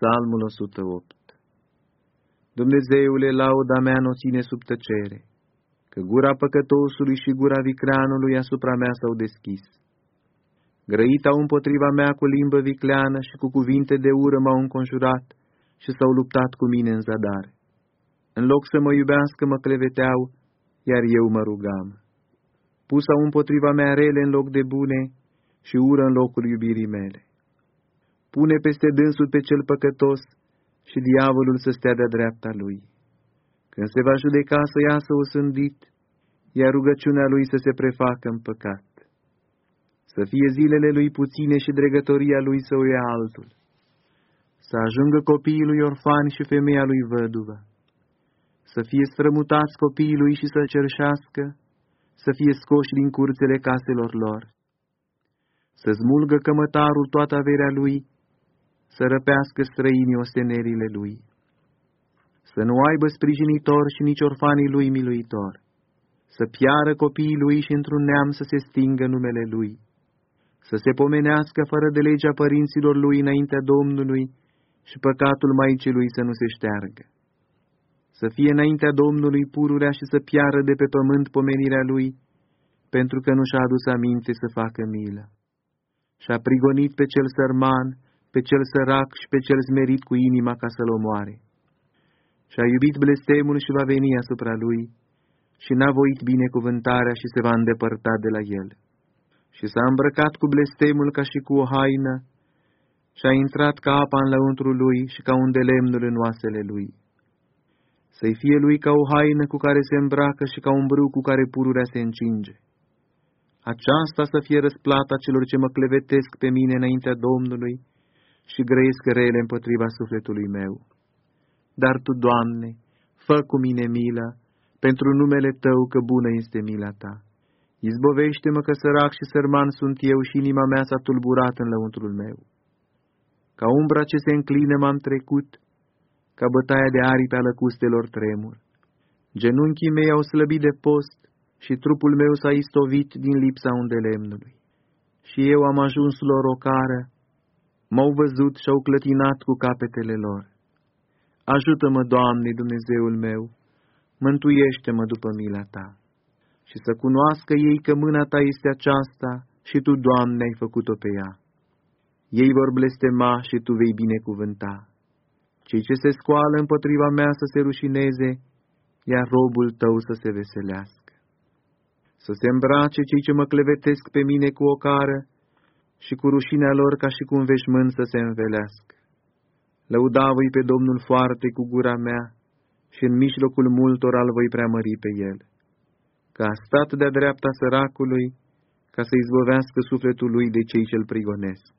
Psalmul 108 Dumnezeule, lauda mea nu ține sub tăcere, că gura păcătosului și gura vicleanului asupra mea s-au deschis. Grăit au împotriva mea cu limbă vicleană și cu cuvinte de ură m-au înconjurat și s-au luptat cu mine în zadar. În loc să mă iubească, mă cleveteau, iar eu mă rugam. Pus au împotriva mea rele în loc de bune și ură în locul iubirii mele pune peste dânsul pe cel păcătos și diavolul să stea de-a dreapta lui. Când se va judeca să iasă o sândit, iar rugăciunea lui să se prefacă în păcat. Să fie zilele lui puține și dregătoria lui să o ia altul. Să ajungă copiii lui orfan și femeia lui văduvă. Să fie strămutați copiii lui și să cerșească, să fie scoși din curțele caselor lor. Să smulgă cămătarul toată averea lui să răpească străinii ostenerile lui, să nu aibă sprijinitor și nici orfanii lui miluitor, să piară copiii lui și într-un neam să se stingă numele lui, să se pomenească fără de legea părinților lui înaintea Domnului și păcatul Maicii lui să nu se șteargă. Să fie înaintea Domnului pururea și să piară de pe pământ pomenirea lui, pentru că nu și-a adus aminte să facă milă. Și-a prigonit pe cel sărman, pe cel sărac și pe cel smerit cu inima ca să-l omoare. Și a iubit blestemul și va veni asupra lui, și n-a voit binecuvântarea și se va îndepărta de la el. Și s-a îmbrăcat cu blestemul ca și cu o haină, și a intrat ca apa în lăuntrul lui și ca un de lemnul în oasele lui. Să-i fie lui ca o haină cu care se îmbracă și ca un brâu cu care pururea se încinge. Aceasta să fie răsplata celor ce mă clevetesc pe mine înaintea Domnului, și grăiesc rele împotriva sufletului meu. Dar Tu, Doamne, fă cu mine milă, pentru numele Tău că bună este mila Ta. Izbovește-mă că sărac și sărman sunt eu și inima mea s-a tulburat în lăuntrul meu. Ca umbra ce se înclină m-am trecut, ca bătaia de aripi a lăcustelor tremur. Genunchii mei au slăbit de post și trupul meu s-a istovit din lipsa undelemnului. Și eu am ajuns lor o cară, m-au văzut și au clătinat cu capetele lor. Ajută-mă, Doamne, Dumnezeul meu, mântuiește-mă după mila Ta. Și să cunoască ei că mâna Ta este aceasta și Tu, Doamne, ai făcut-o pe ea. Ei vor blestema și Tu vei binecuvânta. Cei ce se scoală împotriva mea să se rușineze, iar robul Tău să se veselească. Să se îmbrace cei ce mă clevetesc pe mine cu o cară, și cu rușinea lor ca și cu un veșmânt să se învelească. Lăuda voi pe Domnul foarte cu gura mea și în mijlocul multor al voi preamări pe el, că a stat de-a dreapta săracului ca să izbovească sufletul lui de cei ce-l prigonesc.